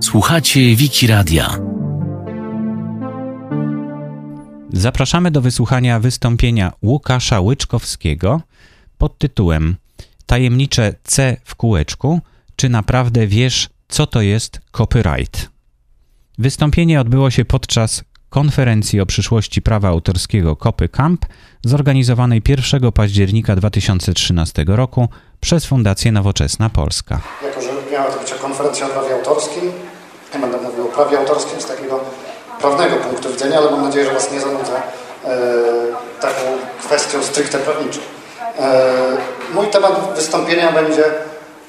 Słuchacie Wiki Radia. Zapraszamy do wysłuchania wystąpienia Łukasza Łyczkowskiego pod tytułem Tajemnicze C w kółeczku. Czy naprawdę wiesz, co to jest copyright? Wystąpienie odbyło się podczas konferencji o przyszłości prawa autorskiego Copy Camp zorganizowanej 1 października 2013 roku przez Fundację Nowoczesna Polska. Jako, że miała to być konferencja o prawie autorskim, ja będę mówił o prawie autorskim z takiego prawnego punktu widzenia, ale mam nadzieję, że Was nie zanudzę e, taką kwestią stricte prawniczą. E, mój temat wystąpienia będzie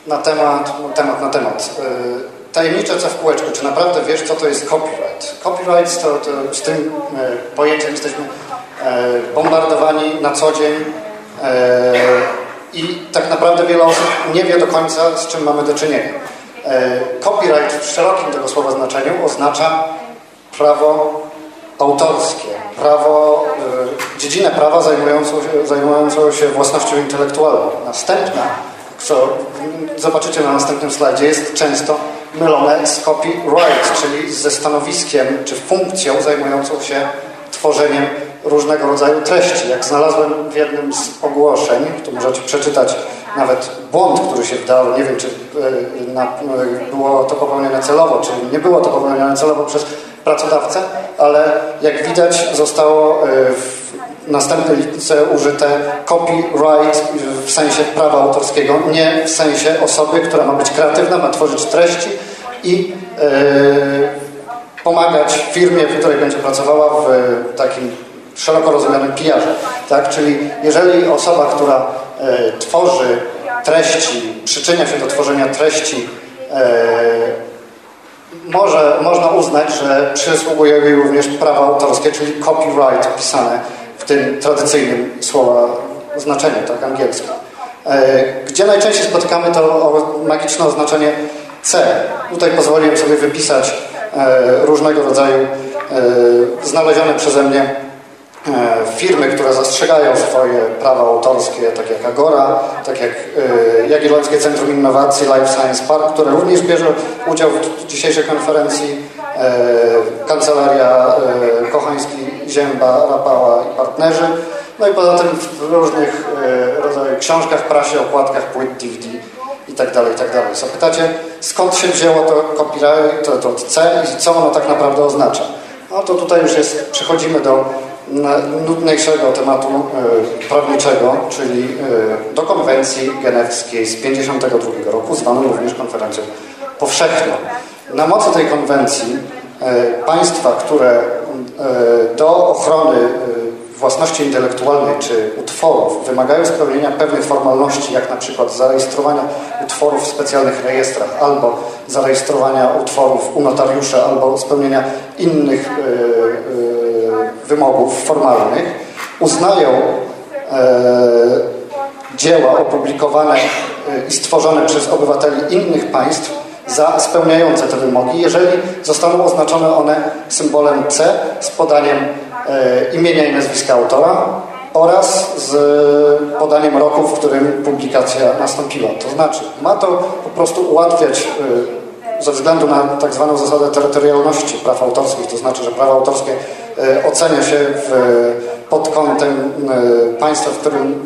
na temat, no, temat na temat. E, tajemnicze co w kółeczku. Czy naprawdę wiesz, co to jest copyright? Copyright to, to z tym e, pojęciem jesteśmy e, bombardowani na co dzień e, i tak naprawdę wiele osób nie wie do końca, z czym mamy do czynienia. E, copyright w szerokim tego słowa znaczeniu oznacza prawo autorskie, prawo, e, dziedzinę prawa zajmującą się, zajmującą się własnością intelektualną. Następna, co zobaczycie na następnym slajdzie, jest często mylone z copyright, czyli ze stanowiskiem czy funkcją zajmującą się tworzeniem różnego rodzaju treści. Jak znalazłem w jednym z ogłoszeń, tu możecie przeczytać nawet błąd, który się wdał, nie wiem, czy e, na, e, było to popełnione celowo, czy nie było to popełnione celowo przez pracodawcę, ale jak widać zostało e, w następne lice użyte copyright w sensie prawa autorskiego, nie w sensie osoby, która ma być kreatywna, ma tworzyć treści i yy, pomagać firmie, w której będzie pracowała w takim szeroko rozumianym PR. Tak? Czyli jeżeli osoba, która yy, tworzy treści, przyczynia się do tworzenia treści yy, może, można uznać, że przysługuje jej również prawa autorskie, czyli copyright opisane w tym tradycyjnym słowa znaczeniu, tak angielskim. E, gdzie najczęściej spotykamy to magiczne oznaczenie C. Tutaj pozwoliłem sobie wypisać e, różnego rodzaju e, znalezione przeze mnie firmy, które zastrzegają swoje prawa autorskie, tak jak Agora, tak jak Jagiellońskie Centrum Innowacji Life Science Park, które również bierze udział w dzisiejszej konferencji Kancelaria Kochański, Zięba, Rapała i partnerzy. No i poza tym w różnych rodzajach książkach, prasie, okładkach, płyt DVD i tak dalej, i tak dalej. Zapytacie, skąd się wzięło to copyright, to, to C i co ono tak naprawdę oznacza? No to tutaj już jest, przechodzimy do nudniejszego tematu y, prawniczego, czyli y, do konwencji genewskiej z 1952 roku, zwaną również konferencją powszechną. Na mocy tej konwencji y, państwa, które do ochrony własności intelektualnej czy utworów wymagają spełnienia pewnych formalności, jak na przykład zarejestrowania utworów w specjalnych rejestrach albo zarejestrowania utworów u notariusza albo spełnienia innych wymogów formalnych, uznają y, dzieła opublikowane i stworzone przez obywateli innych państw za spełniające te wymogi, jeżeli zostaną oznaczone one symbolem C z podaniem E, imienia i nazwiska autora oraz z podaniem roku, w którym publikacja nastąpiła. To znaczy, ma to po prostu ułatwiać e, ze względu na tak zwaną zasadę terytorialności praw autorskich, to znaczy, że prawo autorskie e, ocenia się w, pod kątem państwa, w którym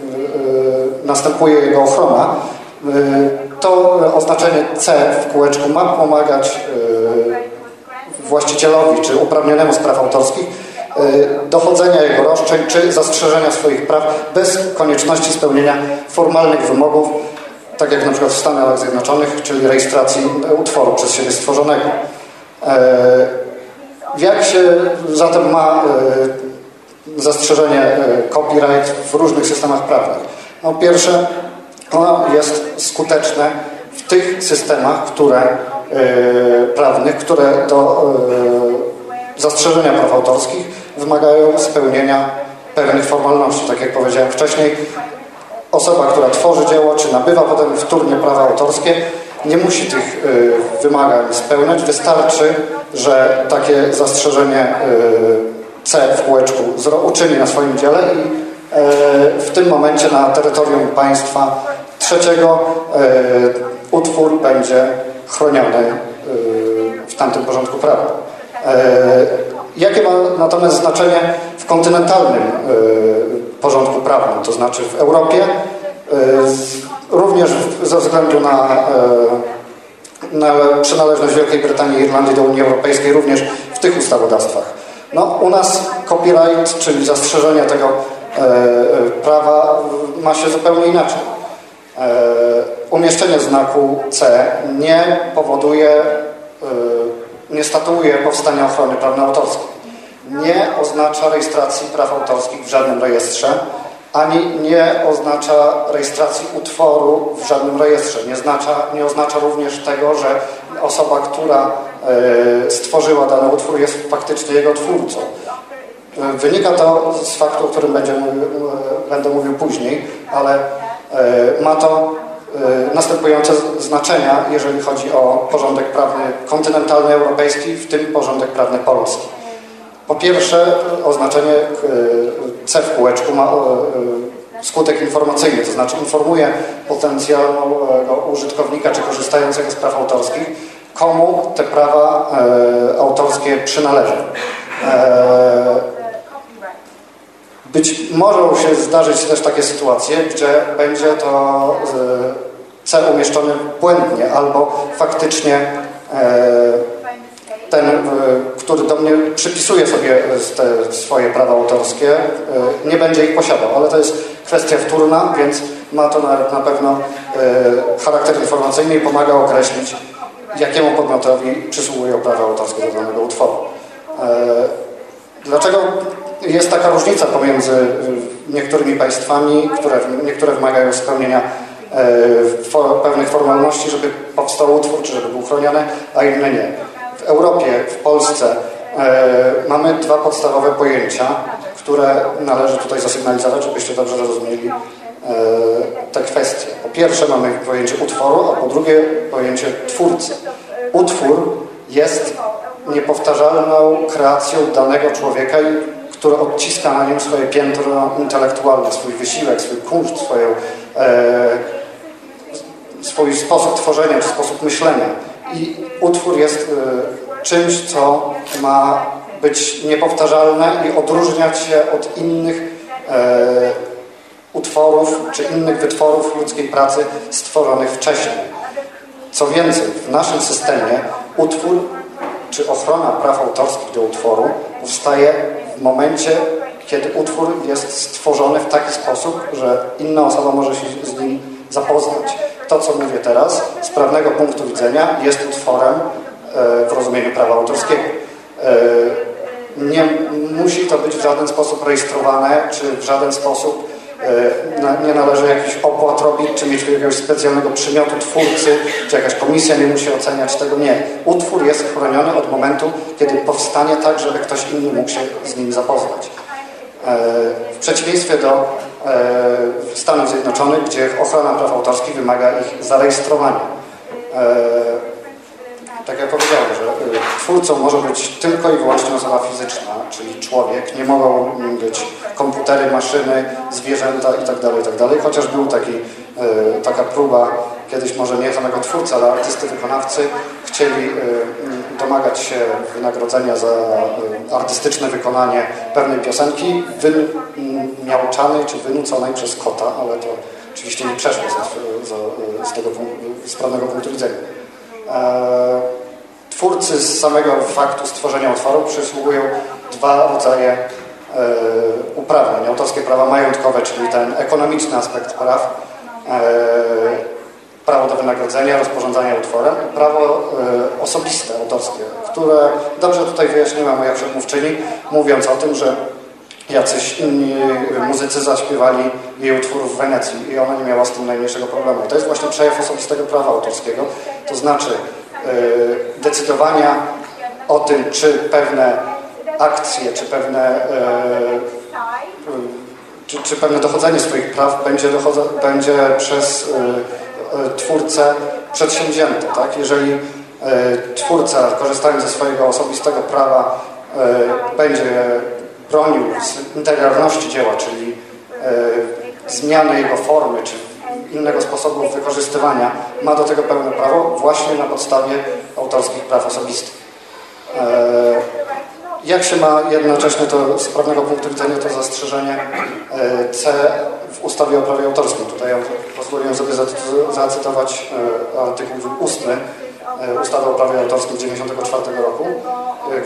następuje jego ochrona, to oznaczenie C w kółeczku ma pomagać właścicielowi czy uprawnionemu z praw autorskich dochodzenia jego roszczeń czy zastrzeżenia swoich praw bez konieczności spełnienia formalnych wymogów, tak jak na przykład w Stanach Zjednoczonych, czyli rejestracji utworu przez siebie stworzonego. Y, jak się zatem ma y, zastrzeżenie copyright w różnych systemach prawnych? No, pierwsze, ono jest skuteczne w tych systemach, które, prawnych, które do zastrzeżenia praw autorskich wymagają spełnienia pewnych formalności. Tak jak powiedziałem wcześniej, osoba, która tworzy dzieło, czy nabywa potem wtórnie prawa autorskie, nie musi tych y, wymagań spełniać. Wystarczy, że takie zastrzeżenie y, C w kółeczku uczyni na swoim dziele i y, w tym momencie na terytorium państwa trzeciego utwór będzie chroniony w tamtym porządku prawnym. Jakie ma natomiast znaczenie w kontynentalnym porządku prawnym, to znaczy w Europie, również ze względu na, na przynależność Wielkiej Brytanii i Irlandii do Unii Europejskiej, również w tych ustawodawstwach. No, u nas copyright, czyli zastrzeżenie tego e, e, prawa ma się zupełnie inaczej. E, umieszczenie znaku C nie powoduje, e, nie statuuje powstania ochrony prawno-autorskiej. Nie oznacza rejestracji praw autorskich w żadnym rejestrze, ani nie oznacza rejestracji utworu w żadnym rejestrze. Nie, znacza, nie oznacza również tego, że osoba, która e, stworzyła dany utwór jest faktycznie jego twórcą. E, wynika to z faktu, o którym e, będę mówił później, ale ma to następujące znaczenia, jeżeli chodzi o porządek prawny kontynentalny europejski, w tym porządek prawny polski. Po pierwsze, oznaczenie C w kółeczku ma skutek informacyjny, to znaczy informuje potencjalnego użytkownika czy korzystającego z praw autorskich, komu te prawa e, autorskie przynależą. E, być może się zdarzyć też takie sytuacje, gdzie będzie to e, C umieszczony błędnie albo faktycznie e, ten, e, który do mnie przypisuje sobie te swoje prawa autorskie, e, nie będzie ich posiadał, ale to jest kwestia wtórna, więc ma to na, na pewno e, charakter informacyjny i pomaga określić, jakiemu podmiotowi przysługują prawa autorskie do danego utworu. Dlaczego jest taka różnica pomiędzy niektórymi państwami, które niektóre wymagają spełnienia pewnych formalności, żeby powstał utwór, czy żeby był chroniony, a inne nie? W Europie, w Polsce e, mamy dwa podstawowe pojęcia, które należy tutaj zasygnalizować, żebyście dobrze zrozumieli e, te kwestie. Po pierwsze mamy pojęcie utworu, a po drugie pojęcie twórcy. Utwór jest niepowtarzalną kreacją danego człowieka, który odciska na nim swoje piętro intelektualne, swój wysiłek, swój kunszt, swoją, e, swój sposób tworzenia, sposób myślenia. I utwór jest y, czymś, co ma być niepowtarzalne i odróżniać się od innych e, utworów czy innych wytworów ludzkiej pracy stworzonych wcześniej. Co więcej, w naszym systemie utwór czy ochrona praw autorskich do utworu powstaje w momencie, kiedy utwór jest stworzony w taki sposób, że inna osoba może się z nim zapoznać to, co mówię teraz, z prawnego punktu widzenia jest utworem e, w rozumieniu prawa autorskiego. E, nie musi to być w żaden sposób rejestrowane, czy w żaden sposób e, nie należy jakiś opłat robić, czy mieć jakiegoś specjalnego przymiotu twórcy, czy jakaś komisja nie musi oceniać tego. Nie. Utwór jest chroniony od momentu, kiedy powstanie tak, żeby ktoś inny mógł się z nim zapoznać. W przeciwieństwie do Stanów Zjednoczonych, gdzie ochrona praw autorskich wymaga ich zarejestrowania. E, tak jak powiedziałem, że e, twórcą może być tylko i wyłącznie osoba fizyczna, czyli człowiek. Nie mogą być komputery, maszyny, zwierzęta itd., tak itd. Tak chociaż był taki, taka próba, kiedyś może nie samego twórcy, ale artysty, wykonawcy chcieli domagać się wynagrodzenia za artystyczne wykonanie pewnej piosenki wymiałczanej czy wynuconej przez kota, ale to oczywiście nie przeszło z, z, tego z prawnego punktu widzenia. E, twórcy z samego faktu stworzenia utworu przysługują dwa rodzaje e, uprawnień. Autorskie prawa majątkowe, czyli ten ekonomiczny aspekt praw, e, prawo do wynagrodzenia, rozporządzania utworem prawo y, osobiste, autorskie, które dobrze tutaj wyjaśniła moja przedmówczyni, mówiąc o tym, że jacyś inni muzycy zaśpiewali jej utwór w Wenecji i ona nie miała z tym najmniejszego problemu. To jest właśnie przejaw osobistego prawa autorskiego, to znaczy y, decydowania o tym, czy pewne akcje, czy pewne y, czy, czy pewne dochodzenie swoich praw będzie, dochodza, będzie przez E, twórcę przedsięwzięte. Tak? Jeżeli e, twórca, korzystając ze swojego osobistego prawa, e, będzie bronił integralności dzieła, czyli zmiany jego formy, czy innego sposobu wykorzystywania, ma do tego pełne prawo właśnie na podstawie autorskich praw osobistych. E, jak się ma jednocześnie to z prawnego punktu widzenia to zastrzeżenie e, C ustawie o prawie autorskim? Tutaj ja pozwoliłem sobie zacytować e, artykuł ustny ustawy o prawie autorskim z 1994 roku,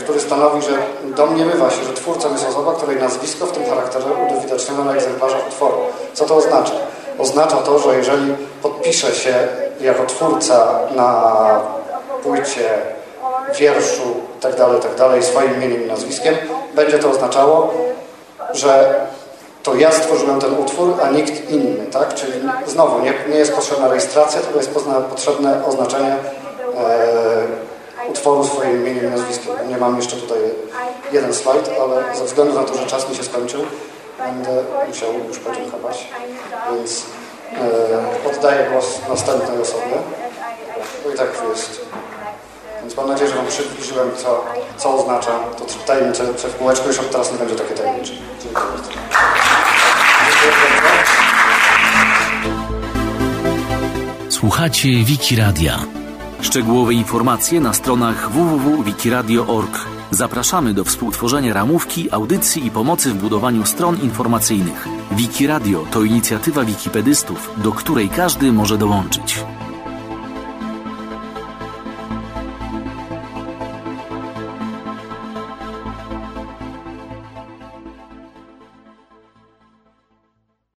który stanowi, że domniemywa się, że twórcą jest osoba, której nazwisko w tym charakterze uwidoczniono na egzemplarzach utworu. Co to oznacza? Oznacza to, że jeżeli podpisze się jako twórca na płycie wierszu itd., itd. Swoim imieniem i nazwiskiem, będzie to oznaczało, że to ja stworzyłem ten utwór, a nikt inny, tak? Czyli znowu nie, nie jest potrzebna rejestracja, tylko jest potrzebne oznaczenie e, utworu swoim imieniem i nazwiskiem. Nie mam jeszcze tutaj jeden slajd, ale ze względu na to, że czas mi się skończył, będę musiał już podziękować. Więc e, oddaję głos następnej osobie, bo i tak jest więc mam nadzieję, że Wam przybliżyłem, co, co oznacza to tajemnicze w kółeczku. Już od teraz nie będzie takie tajemnicze. Dziękuję bardzo. Słuchacie Wiki. Szczegółowe informacje na stronach www.wikiradio.org. Zapraszamy do współtworzenia ramówki, audycji i pomocy w budowaniu stron informacyjnych. Wiki Radio to inicjatywa wikipedystów, do której każdy może dołączyć.